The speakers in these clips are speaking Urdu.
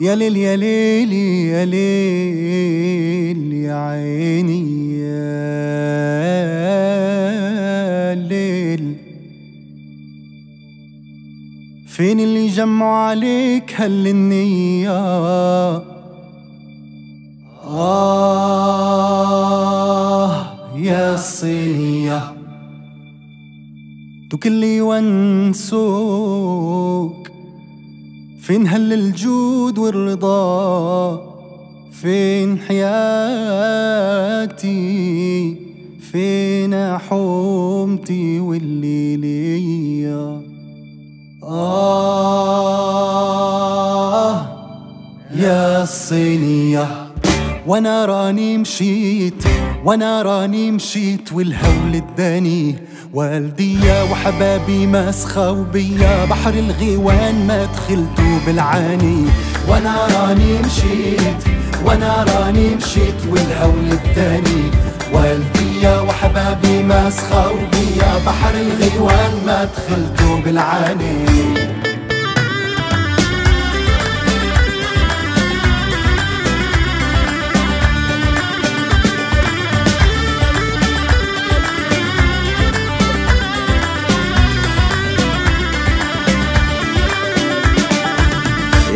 يا ليل يا ليل يا ليل يا عيني يا ليل. فين اللي جمعوا عليك هالنية آه يا الصينية كل يونسوك فين هل الجود والرضا؟ فين حياتي؟ فين حومتي واللي ليا؟ آه يا الصينية وانا راني مشيت وانا راني مشيت والهول اداني. والديا وحبابي مسخوا بيا، بحر الغيوان ما دخلتو بالعاني. وانا راني مشيت وانا راني مشيت والهول اداني. والديا وحبابي مسخوا بيا، بحر الغيوان ما دخلتو بالعاني.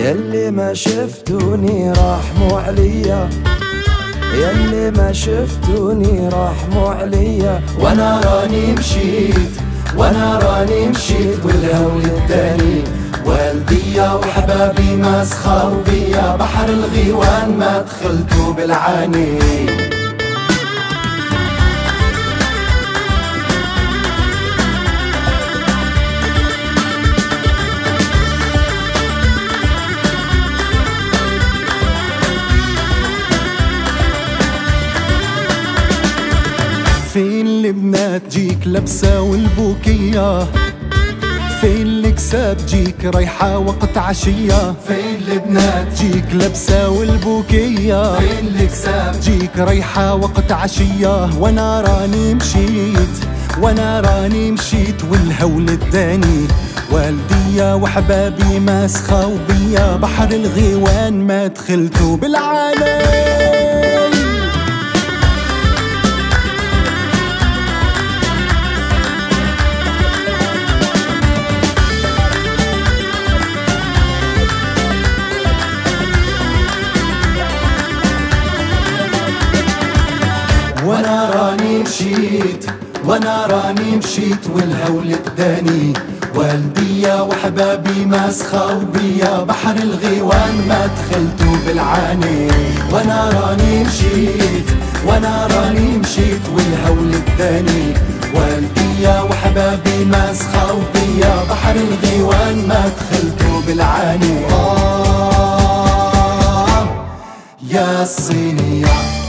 يلي ما شفتوني رحموا عليا. يلي ما شفتوني رحموا عليا. وانا راني مشيت، وانا راني مشيت والهول التاني. والديا وحبابي مسخوا بيا بحر الغيوان ما دخلتو بالعاني. فين البنات جيك لابسة والبوكية. فين الكساب جيك رايحة وقت عشية. فين البنات جيك لابسة والبوكية. فين الكساب جيك رايحة وقت عشية. وانا راني مشيت، وانا راني مشيت والهول اداني والديا وحبابي مسخوا بيا بحر الغيوان ما دخلتو بالعالم. وانا راني مشيت وانا راني مشيت والهول اداني والديا وحبابي مسخوا بيا بحر الغيوان ما دخلتو بالعاني. وانا راني مشيت وانا راني مشيت والهول اداني والديا وحبابي مسخوا بيا بحر الغيوان ما دخلتو بالعاني. آه، يا الصينية